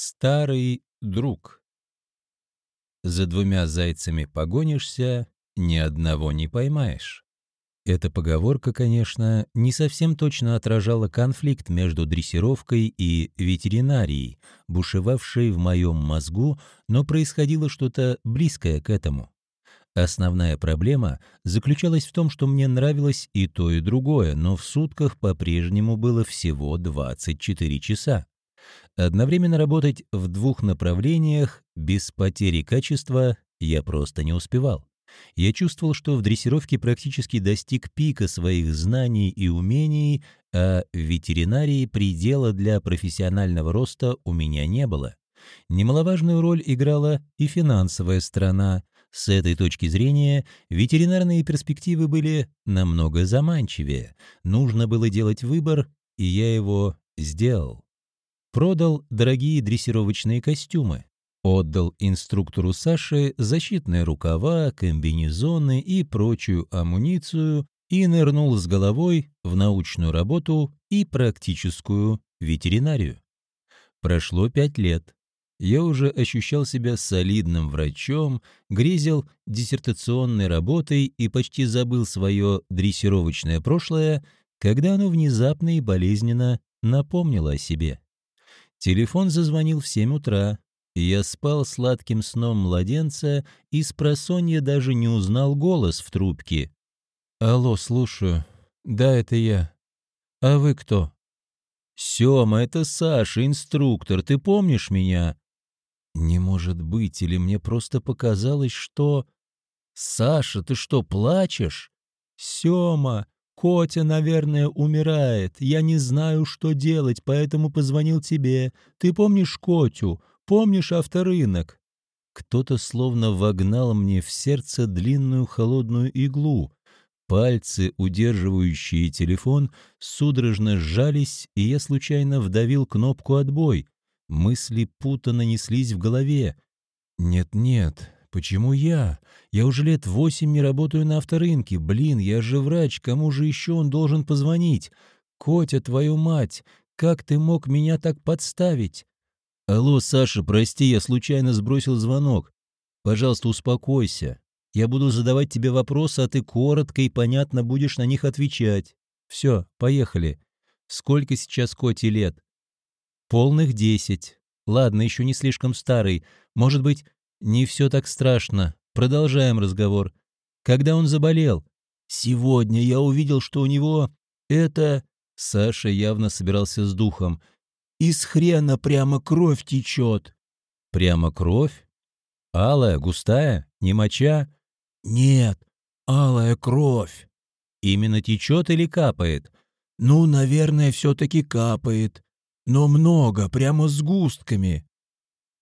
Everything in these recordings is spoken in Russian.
Старый друг. За двумя зайцами погонишься, ни одного не поймаешь. Эта поговорка, конечно, не совсем точно отражала конфликт между дрессировкой и ветеринарией, бушевавшей в моем мозгу, но происходило что-то близкое к этому. Основная проблема заключалась в том, что мне нравилось и то, и другое, но в сутках по-прежнему было всего 24 часа. Одновременно работать в двух направлениях без потери качества я просто не успевал. Я чувствовал, что в дрессировке практически достиг пика своих знаний и умений, а в ветеринарии предела для профессионального роста у меня не было. Немаловажную роль играла и финансовая сторона. С этой точки зрения ветеринарные перспективы были намного заманчивее. Нужно было делать выбор, и я его сделал. Продал дорогие дрессировочные костюмы. Отдал инструктору Саше защитные рукава, комбинезоны и прочую амуницию и нырнул с головой в научную работу и практическую ветеринарию. Прошло пять лет. Я уже ощущал себя солидным врачом, грезил диссертационной работой и почти забыл свое дрессировочное прошлое, когда оно внезапно и болезненно напомнило о себе. Телефон зазвонил в семь утра. Я спал сладким сном младенца и с просонья даже не узнал голос в трубке. «Алло, слушаю. Да, это я. А вы кто?» «Сёма, это Саша, инструктор. Ты помнишь меня?» «Не может быть, или мне просто показалось, что...» «Саша, ты что, плачешь?» «Сёма, Котя, наверное, умирает. Я не знаю, что делать, поэтому позвонил тебе. Ты помнишь Котю? Помнишь авторынок?» Кто-то словно вогнал мне в сердце длинную холодную иглу. Пальцы, удерживающие телефон, судорожно сжались, и я случайно вдавил кнопку «Отбой». Мысли путано неслись в голове. «Нет-нет, Почему я? Я уже лет восемь не работаю на авторынке. Блин, я же врач, кому же еще он должен позвонить? Котя, твою мать, как ты мог меня так подставить? Алло, Саша, прости, я случайно сбросил звонок. Пожалуйста, успокойся. Я буду задавать тебе вопросы, а ты коротко и понятно будешь на них отвечать. Все, поехали. Сколько сейчас Коте лет? Полных десять. Ладно, еще не слишком старый. Может быть, «Не все так страшно. Продолжаем разговор. Когда он заболел?» «Сегодня я увидел, что у него это...» Саша явно собирался с духом. «Из хрена прямо кровь течет». «Прямо кровь? Алая, густая, не моча?» «Нет, алая кровь». «Именно течет или капает?» «Ну, наверное, все-таки капает. Но много, прямо с густками.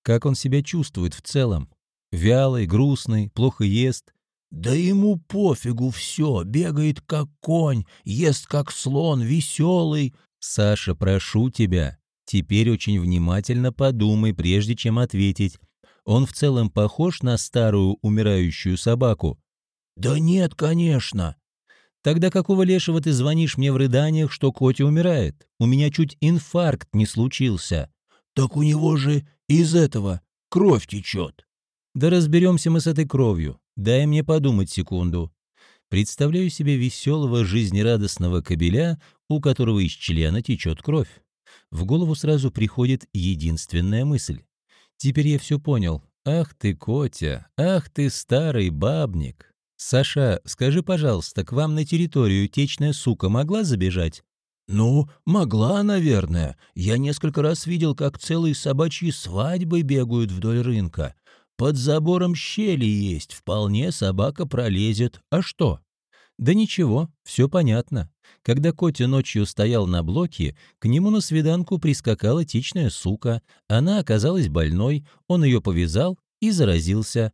Как он себя чувствует в целом? Вялый, грустный, плохо ест? Да ему пофигу все, бегает как конь, ест как слон, веселый. Саша, прошу тебя, теперь очень внимательно подумай, прежде чем ответить. Он в целом похож на старую умирающую собаку? Да нет, конечно. Тогда какого лешего ты звонишь мне в рыданиях, что Котя умирает? У меня чуть инфаркт не случился. Так у него же из этого кровь течет. Да разберемся мы с этой кровью. Дай мне подумать секунду. Представляю себе веселого, жизнерадостного кобеля, у которого из члена течет кровь. В голову сразу приходит единственная мысль. Теперь я все понял. Ах ты, Котя, ах ты, старый бабник. Саша, скажи, пожалуйста, к вам на территорию течная сука могла забежать? «Ну, могла, наверное. Я несколько раз видел, как целые собачьи свадьбы бегают вдоль рынка. Под забором щели есть, вполне собака пролезет. А что?» «Да ничего, все понятно. Когда Котя ночью стоял на блоке, к нему на свиданку прискакала тичная сука. Она оказалась больной, он ее повязал и заразился».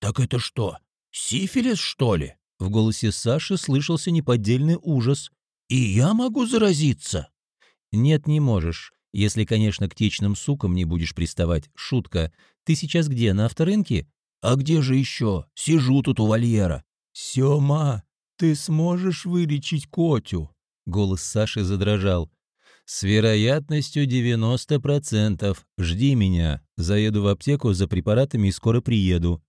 «Так это что, сифилис, что ли?» В голосе Саши слышался неподдельный ужас. «И я могу заразиться?» «Нет, не можешь. Если, конечно, к течным сукам не будешь приставать. Шутка. Ты сейчас где, на авторынке?» «А где же еще? Сижу тут у вольера». «Сема, ты сможешь вылечить Котю?» Голос Саши задрожал. С вероятностью 90%. Жди меня. Заеду в аптеку за препаратами и скоро приеду.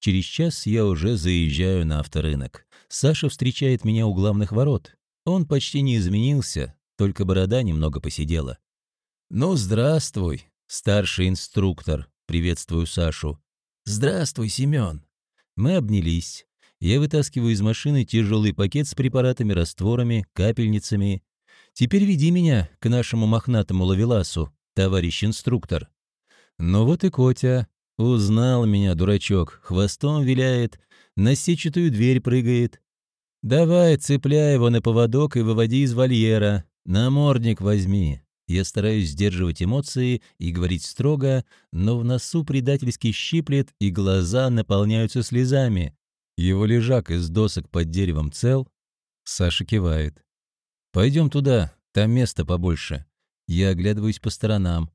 Через час я уже заезжаю на авторынок. Саша встречает меня у главных ворот. Он почти не изменился, только борода немного посидела. «Ну, здравствуй, старший инструктор», — приветствую Сашу. «Здравствуй, Семен». Мы обнялись. Я вытаскиваю из машины тяжелый пакет с препаратами, растворами, капельницами. Теперь веди меня к нашему мохнатому лавеласу, товарищ инструктор. Ну вот и Котя. Узнал меня, дурачок, хвостом виляет, на сетчатую дверь прыгает. Давай, цепляй его на поводок и выводи из вольера. Намордник возьми. Я стараюсь сдерживать эмоции и говорить строго, но в носу предательски щиплет и глаза наполняются слезами. Его лежак из досок под деревом цел. Саша кивает. «Пойдем туда, там места побольше». Я оглядываюсь по сторонам.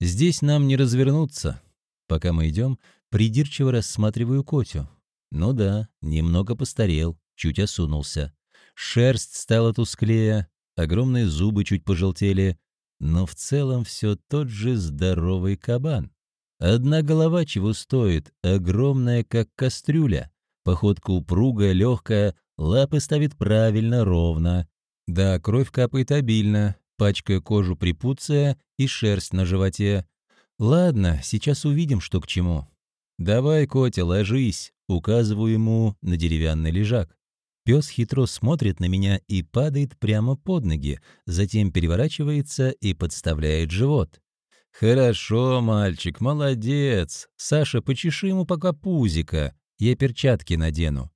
«Здесь нам не развернуться». Пока мы идем, придирчиво рассматриваю Котю. Ну да, немного постарел, чуть осунулся. Шерсть стала тусклее, огромные зубы чуть пожелтели, но в целом все тот же здоровый кабан. Одна голова чего стоит, огромная, как кастрюля. Походка упругая, легкая, лапы ставит правильно, ровно. Да, кровь капает обильно, пачкая кожу припуция и шерсть на животе. Ладно, сейчас увидим, что к чему. «Давай, Котя, ложись», — указываю ему на деревянный лежак. Пес хитро смотрит на меня и падает прямо под ноги, затем переворачивается и подставляет живот. «Хорошо, мальчик, молодец. Саша, почеши ему пока пузика. Я перчатки надену».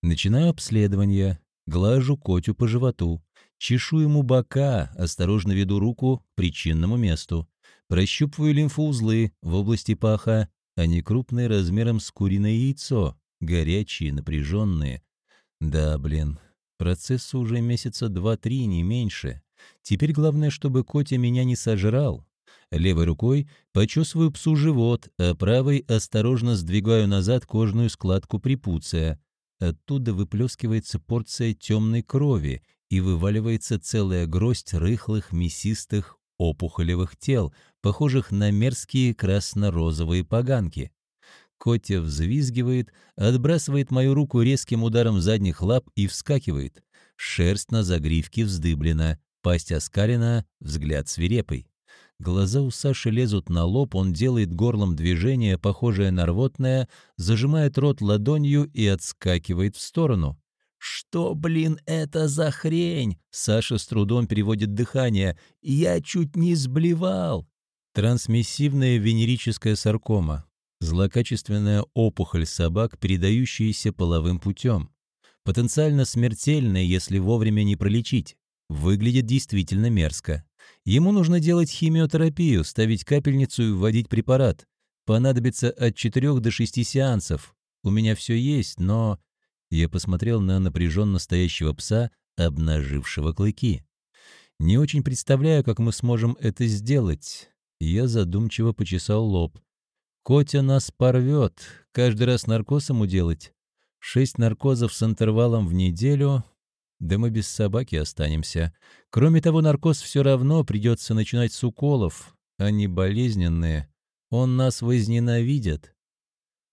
Начинаю обследование. Глажу Котю по животу. Чешу ему бока, осторожно веду руку к причинному месту. Прощупываю лимфоузлы в области паха. Они крупные размером с куриное яйцо, горячие, напряженные. Да, блин, процессу уже месяца два-три, не меньше. Теперь главное, чтобы Котя меня не сожрал. Левой рукой почесываю псу живот, а правой осторожно сдвигаю назад кожную складку припуция. Оттуда выплескивается порция темной крови и вываливается целая гроздь рыхлых мясистых опухолевых тел, похожих на мерзкие красно-розовые поганки. Котя взвизгивает, отбрасывает мою руку резким ударом задних лап и вскакивает. Шерсть на загривке вздыблена, пасть оскалена, взгляд свирепый. Глаза у Саши лезут на лоб, он делает горлом движение, похожее на рвотное, зажимает рот ладонью и отскакивает в сторону. «Что, блин, это за хрень?» Саша с трудом переводит дыхание. «Я чуть не сблевал!» Трансмиссивная венерическая саркома. Злокачественная опухоль собак, передающаяся половым путем. Потенциально смертельная, если вовремя не пролечить. Выглядит действительно мерзко. Ему нужно делать химиотерапию, ставить капельницу и вводить препарат. Понадобится от 4 до 6 сеансов. У меня все есть, но... Я посмотрел на напряженно стоящего пса, обнажившего клыки. Не очень представляю, как мы сможем это сделать. Я задумчиво почесал лоб. Котя нас порвет, каждый раз наркоз ему делать. Шесть наркозов с интервалом в неделю, да мы без собаки останемся. Кроме того, наркоз все равно придется начинать с уколов. Они болезненные. Он нас возненавидит.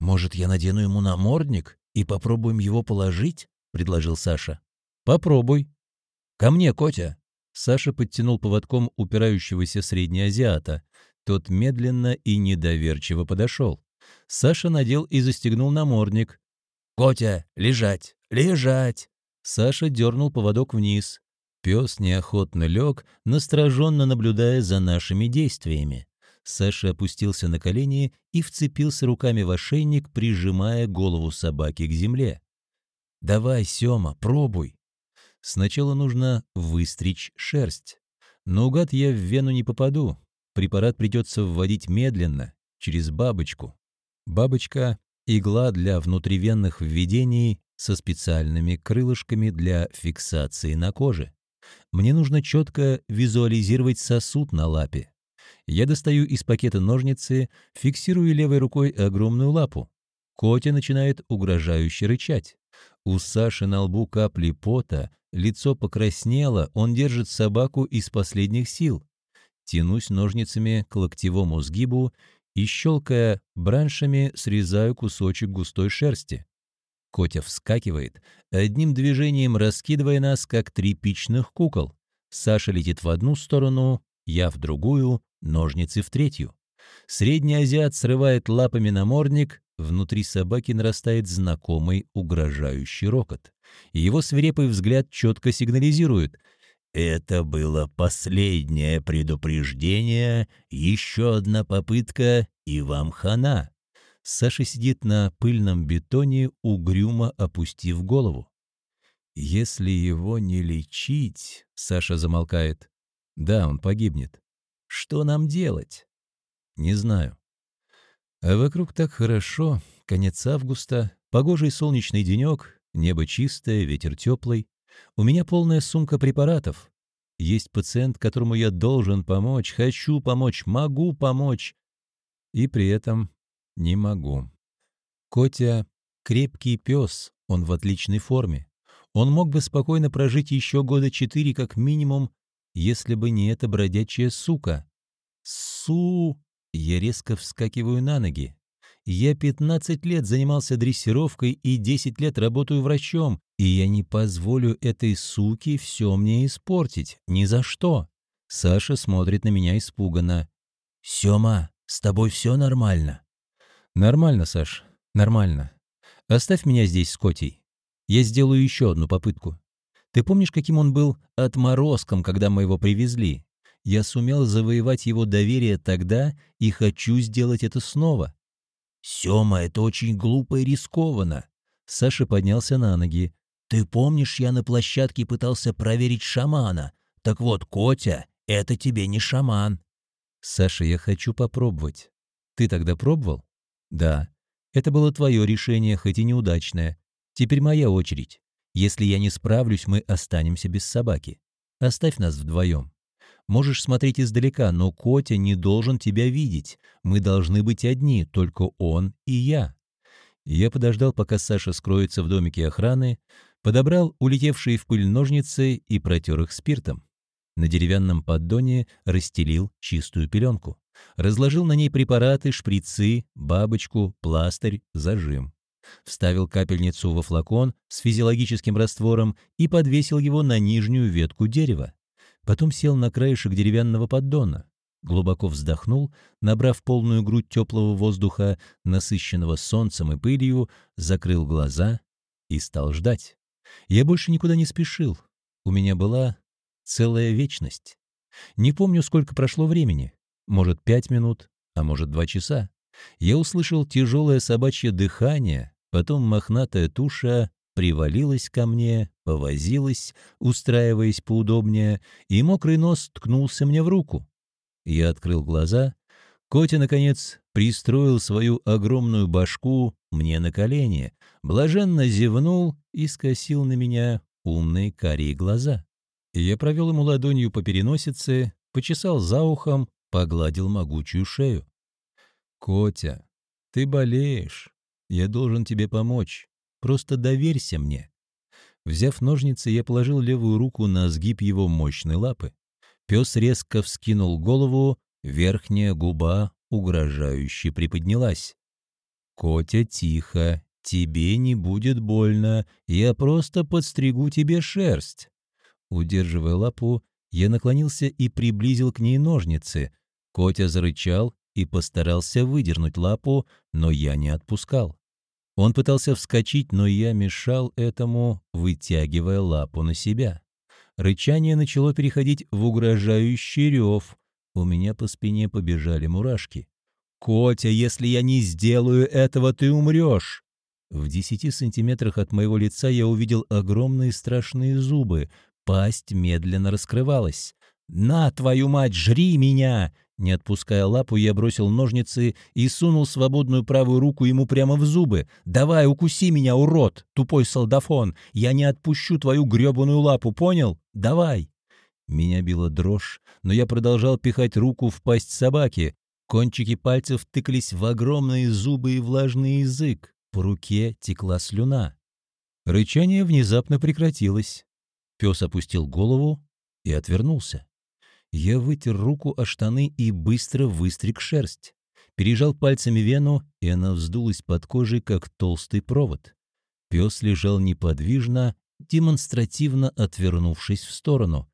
«Может, я надену ему намордник и попробуем его положить?» — предложил Саша. «Попробуй». «Ко мне, Котя!» Саша подтянул поводком упирающегося среднеазиата. Тот медленно и недоверчиво подошел. Саша надел и застегнул намордник. «Котя, лежать! Лежать!» Саша дернул поводок вниз. Пес неохотно лег, настороженно наблюдая за нашими действиями. Саша опустился на колени и вцепился руками в ошейник, прижимая голову собаки к земле. «Давай, Сёма, пробуй!» Сначала нужно выстричь шерсть. Наугад я в вену не попаду, Препарат придется вводить медленно, через бабочку. Бабочка – игла для внутривенных введений со специальными крылышками для фиксации на коже. Мне нужно четко визуализировать сосуд на лапе. Я достаю из пакета ножницы, фиксирую левой рукой огромную лапу. Котя начинает угрожающе рычать. У Саши на лбу капли пота, лицо покраснело, он держит собаку из последних сил. Тянусь ножницами к локтевому сгибу и, щелкая браншами, срезаю кусочек густой шерсти. Котя вскакивает, одним движением раскидывая нас, как тряпичных кукол. Саша летит в одну сторону, я в другую, ножницы в третью. Средний азиат срывает лапами намордник, внутри собаки нарастает знакомый угрожающий рокот. Его свирепый взгляд четко сигнализирует «Это было последнее предупреждение, еще одна попытка, и вам хана». Саша сидит на пыльном бетоне, угрюмо опустив голову. «Если его не лечить...» — Саша замолкает. «Да, он погибнет. Что нам делать?» «Не знаю. А вокруг так хорошо, конец августа, погожий солнечный денек, небо чистое, ветер теплый. У меня полная сумка препаратов. Есть пациент, которому я должен помочь, хочу помочь, могу помочь. И при этом не могу. Котя — крепкий пес, он в отличной форме. Он мог бы спокойно прожить еще года четыре как минимум, если бы не эта бродячая сука. Су! Я резко вскакиваю на ноги. Я 15 лет занимался дрессировкой и 10 лет работаю врачом, и я не позволю этой суке все мне испортить. Ни за что. Саша смотрит на меня испуганно. «Сема, с тобой все нормально?» «Нормально, Саш, нормально. Оставь меня здесь с Котей. Я сделаю еще одну попытку. Ты помнишь, каким он был отморозком, когда мы его привезли? Я сумел завоевать его доверие тогда и хочу сделать это снова». «Сема, это очень глупо и рискованно». Саша поднялся на ноги. «Ты помнишь, я на площадке пытался проверить шамана? Так вот, Котя, это тебе не шаман». «Саша, я хочу попробовать. Ты тогда пробовал?» Да, это было твое решение, хоть и неудачное. Теперь моя очередь. Если я не справлюсь, мы останемся без собаки. Оставь нас вдвоем. Можешь смотреть издалека, но Котя не должен тебя видеть. Мы должны быть одни, только он и я. Я подождал, пока Саша скроется в домике охраны, подобрал улетевшие в пыль ножницы и протер их спиртом. На деревянном поддоне расстелил чистую пеленку. Разложил на ней препараты, шприцы, бабочку, пластырь, зажим. Вставил капельницу во флакон с физиологическим раствором и подвесил его на нижнюю ветку дерева. Потом сел на краешек деревянного поддона. Глубоко вздохнул, набрав полную грудь теплого воздуха, насыщенного солнцем и пылью, закрыл глаза и стал ждать. Я больше никуда не спешил. У меня была целая вечность. Не помню, сколько прошло времени. Может, пять минут, а может, два часа. Я услышал тяжелое собачье дыхание, потом мохнатая туша привалилась ко мне, повозилась, устраиваясь поудобнее, и мокрый нос ткнулся мне в руку. Я открыл глаза. Котя, наконец, пристроил свою огромную башку мне на колени, блаженно зевнул и скосил на меня умные карие глаза. Я провел ему ладонью по переносице, почесал за ухом, погладил могучую шею. «Котя, ты болеешь. Я должен тебе помочь. Просто доверься мне». Взяв ножницы, я положил левую руку на сгиб его мощной лапы. Пес резко вскинул голову, верхняя губа угрожающе приподнялась. «Котя, тихо, тебе не будет больно, я просто подстригу тебе шерсть». Удерживая лапу, я наклонился и приблизил к ней ножницы, Котя зарычал и постарался выдернуть лапу, но я не отпускал. Он пытался вскочить, но я мешал этому, вытягивая лапу на себя. Рычание начало переходить в угрожающий рев. У меня по спине побежали мурашки. «Котя, если я не сделаю этого, ты умрешь!» В десяти сантиметрах от моего лица я увидел огромные страшные зубы. Пасть медленно раскрывалась. «На, твою мать, жри меня!» Не отпуская лапу, я бросил ножницы и сунул свободную правую руку ему прямо в зубы. «Давай, укуси меня, урод, тупой солдафон! Я не отпущу твою гребаную лапу, понял? Давай!» Меня била дрожь, но я продолжал пихать руку в пасть собаки. Кончики пальцев тыкались в огромные зубы и влажный язык. по руке текла слюна. Рычание внезапно прекратилось. Пес опустил голову и отвернулся. Я вытер руку о штаны и быстро выстриг шерсть. Пережал пальцами вену, и она вздулась под кожей, как толстый провод. Пес лежал неподвижно, демонстративно отвернувшись в сторону.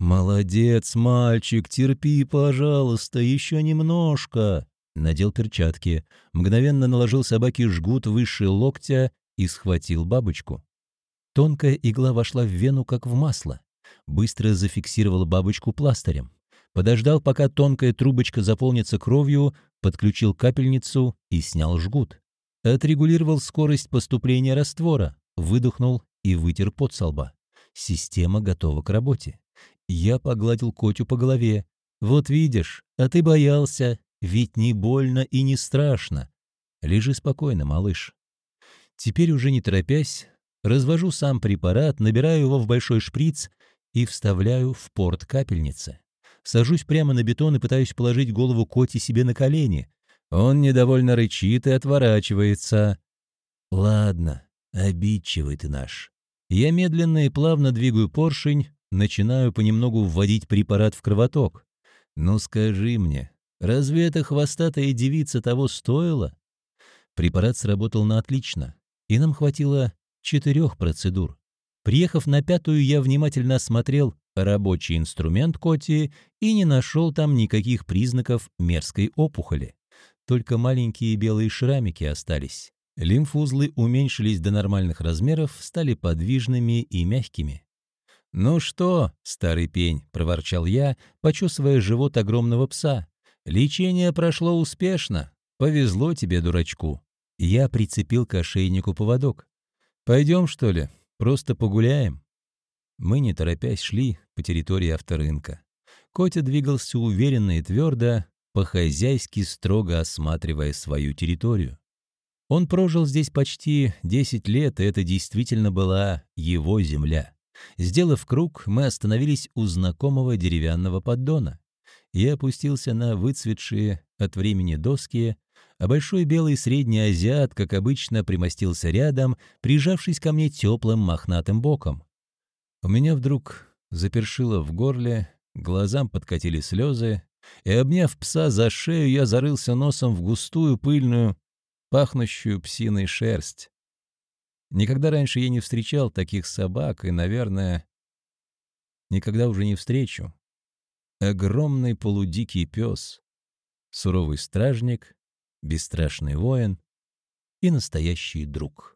«Молодец, мальчик, терпи, пожалуйста, еще немножко!» Надел перчатки, мгновенно наложил собаке жгут выше локтя и схватил бабочку. Тонкая игла вошла в вену, как в масло. Быстро зафиксировал бабочку пластырем. Подождал, пока тонкая трубочка заполнится кровью, подключил капельницу и снял жгут. Отрегулировал скорость поступления раствора, выдохнул и вытер пот со лба. Система готова к работе. Я погладил Котю по голове. «Вот видишь, а ты боялся, ведь не больно и не страшно. Лежи спокойно, малыш». Теперь уже не торопясь, развожу сам препарат, набираю его в большой шприц и вставляю в порт капельницы. Сажусь прямо на бетон и пытаюсь положить голову Коти себе на колени. Он недовольно рычит и отворачивается. «Ладно, обидчивый ты наш». Я медленно и плавно двигаю поршень, начинаю понемногу вводить препарат в кровоток. «Ну скажи мне, разве эта хвостатая девица того стоила?» Препарат сработал на отлично, и нам хватило четырех процедур. Приехав на пятую, я внимательно осмотрел рабочий инструмент Коти и не нашел там никаких признаков мерзкой опухоли. Только маленькие белые шрамики остались. Лимфузлы уменьшились до нормальных размеров, стали подвижными и мягкими. «Ну что, старый пень», — проворчал я, почесывая живот огромного пса. «Лечение прошло успешно. Повезло тебе, дурачку». Я прицепил к ошейнику поводок. «Пойдем, что ли? Просто погуляем?» Мы, не торопясь, шли по территории авторынка. Котя двигался уверенно и твердо, по-хозяйски строго осматривая свою территорию. Он прожил здесь почти 10 лет, и это действительно была его земля. Сделав круг, мы остановились у знакомого деревянного поддона. Я опустился на выцветшие от времени доски, а большой белый средний азиат, как обычно, примостился рядом, прижавшись ко мне теплым мохнатым боком. У меня вдруг запершило в горле, глазам подкатили слезы, и, обняв пса за шею, я зарылся носом в густую, пыльную, пахнущую псиной шерсть. Никогда раньше я не встречал таких собак и, наверное, никогда уже не встречу. Огромный полудикий пес, суровый стражник, бесстрашный воин и настоящий друг.